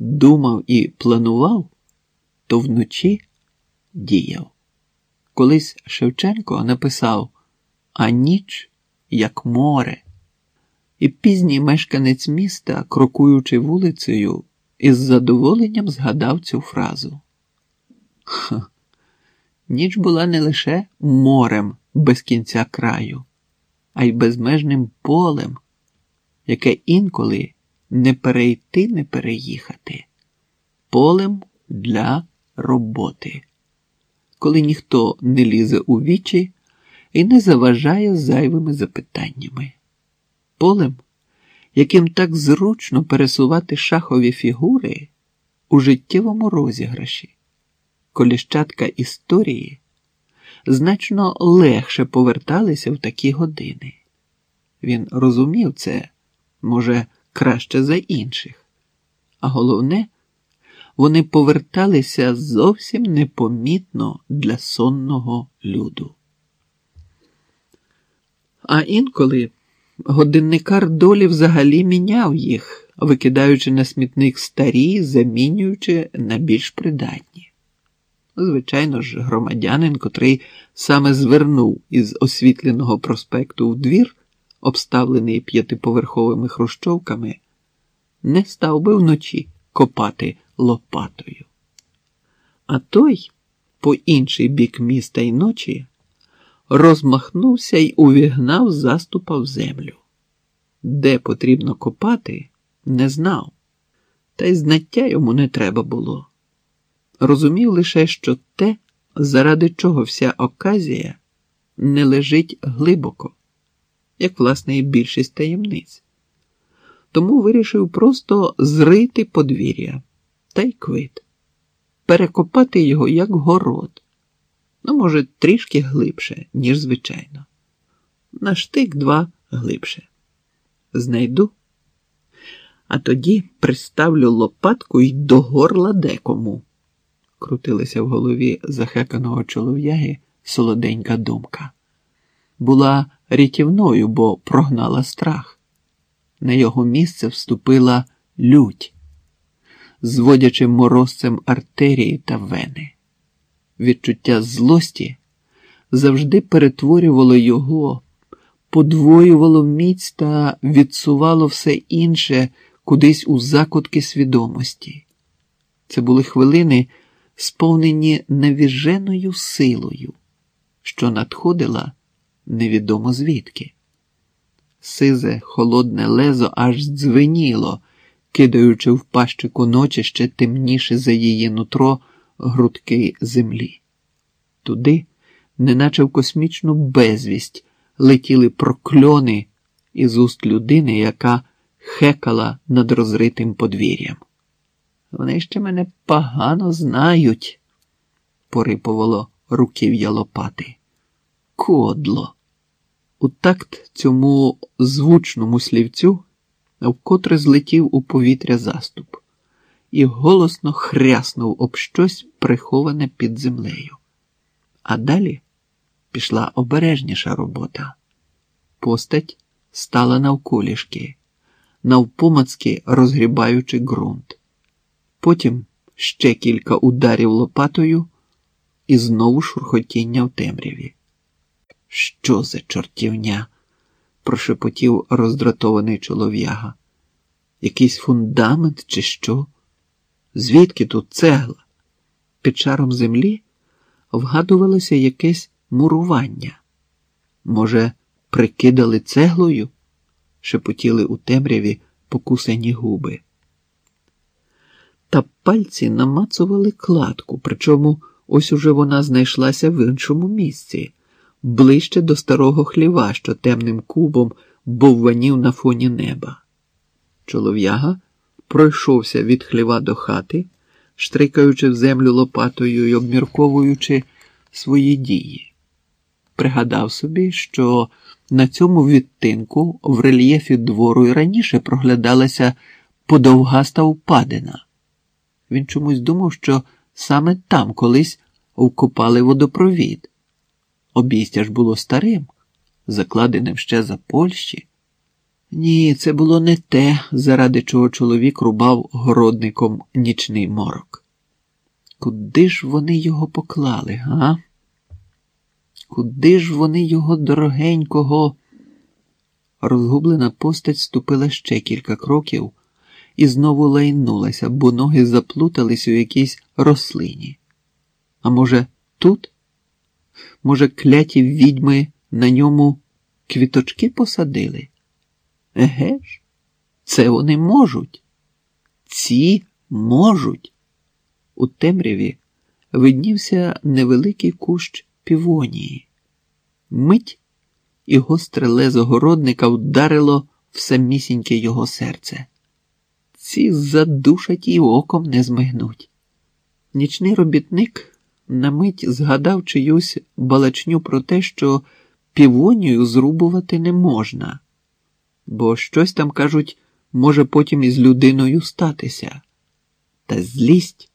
думав і планував, то вночі діяв. Колись Шевченко написав А ніч як море. І пізній мешканець міста, крокуючи вулицею, із задоволенням згадав цю фразу. Ха. Ніч була не лише морем без кінця краю, а й безмежним полем, яке інколи не перейти, не переїхати, полем для роботи, коли ніхто не лізе у вічі і не заважає зайвими запитаннями, полем, яким так зручно пересувати шахові фігури у життєвому розіграші, коліщатка історії значно легше поверталися в такі години. Він розумів це, може, краще за інших, а головне, вони поверталися зовсім непомітно для сонного люду. А інколи годинникар долі взагалі міняв їх, викидаючи на смітник старі, замінюючи на більш придатні. Звичайно ж, громадянин, котрий саме звернув із освітленого проспекту в двір, обставлений п'ятиповерховими хрущовками, не став би вночі копати лопатою. А той, по інший бік міста й ночі, розмахнувся й увігнав заступа в землю. Де потрібно копати, не знав, та й знаття йому не треба було. Розумів лише, що те, заради чого вся оказія, не лежить глибоко, як власне і більшість таємниць. Тому вирішив просто зрити подвір'я та й квит, перекопати його як город, ну, може, трішки глибше, ніж звичайно. На штик два глибше. Знайду, а тоді приставлю лопатку й до горла декому. Крутилася в голові захеканого чолов'яги солоденька думка. Була рятівною, бо прогнала страх. На його місце вступила лють зводячи морозцем артерії та вени. Відчуття злості завжди перетворювало його, подвоювало міць та відсувало все інше кудись у закутки свідомості. Це були хвилини, сповнені невіженою силою, що надходила невідомо звідки. Сизе холодне лезо аж дзвеніло кидаючи в пащику ночі ще темніше за її нутро грудки землі. Туди, неначе в космічну безвість, летіли прокльони із уст людини, яка хекала над розритим подвір'ям. Вони ще мене погано знають, порипувало руків'я лопати. Кодло. У такт цьому звучному слівцю вкотре злетів у повітря заступ і голосно хряснув об щось приховане під землею. А далі пішла обережніша робота. Постать стала навколішки, навпомацьки розгрібаючи ґрунт. Потім ще кілька ударів лопатою і знову шурхотіння в темряві. Що за чортівня? прошепотів роздратований чолов'яга. Якийсь фундамент, чи що? Звідки тут цегла? Під шаром землі вгадувалося якесь мурування. Може, прикидали цеглою? шепотіли у темряві покусані губи. Та пальці намацували кладку, причому ось уже вона знайшлася в іншому місці ближче до старого хліва, що темним кубом бовванів на фоні неба. Чолов'яга пройшовся від хліва до хати, штрикаючи в землю лопатою і обмірковуючи свої дії. Пригадав собі, що на цьому відтинку в рельєфі двору і раніше проглядалася подовгаста впадина. Він чомусь думав, що саме там колись вкопали водопровід. Обійстя ж було старим, закладеним ще за Польщі. Ні, це було не те, заради чого чоловік рубав городником нічний морок. Куди ж вони його поклали, га? Куди ж вони його дорогенького? Розгублена постать ступила ще кілька кроків і знову лайнулася, бо ноги заплутались у якійсь рослині. А може, тут? Може, кляті відьми на ньому квіточки посадили? Еге ж, це вони можуть. Ці можуть. У темряві виднівся невеликий кущ півонії. Мить і гостре лезо городника вдарило в самісіньке його серце. Ці задушать і оком не змигнуть. Нічний робітник на мить згадав чиюсь балачню про те, що півонію зрубувати не можна, бо щось там, кажуть, може потім із людиною статися. Та злість